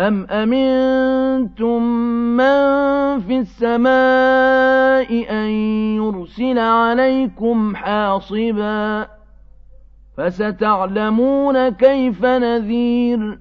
أَمْ أَمِنتُم مَّن فِي السَّمَاءِ أَن يُرْسِلَ عَلَيْكُمْ حَاصِبًا ۖ فَسَتَعْلَمُونَ كَيْفَ نَذِيرِ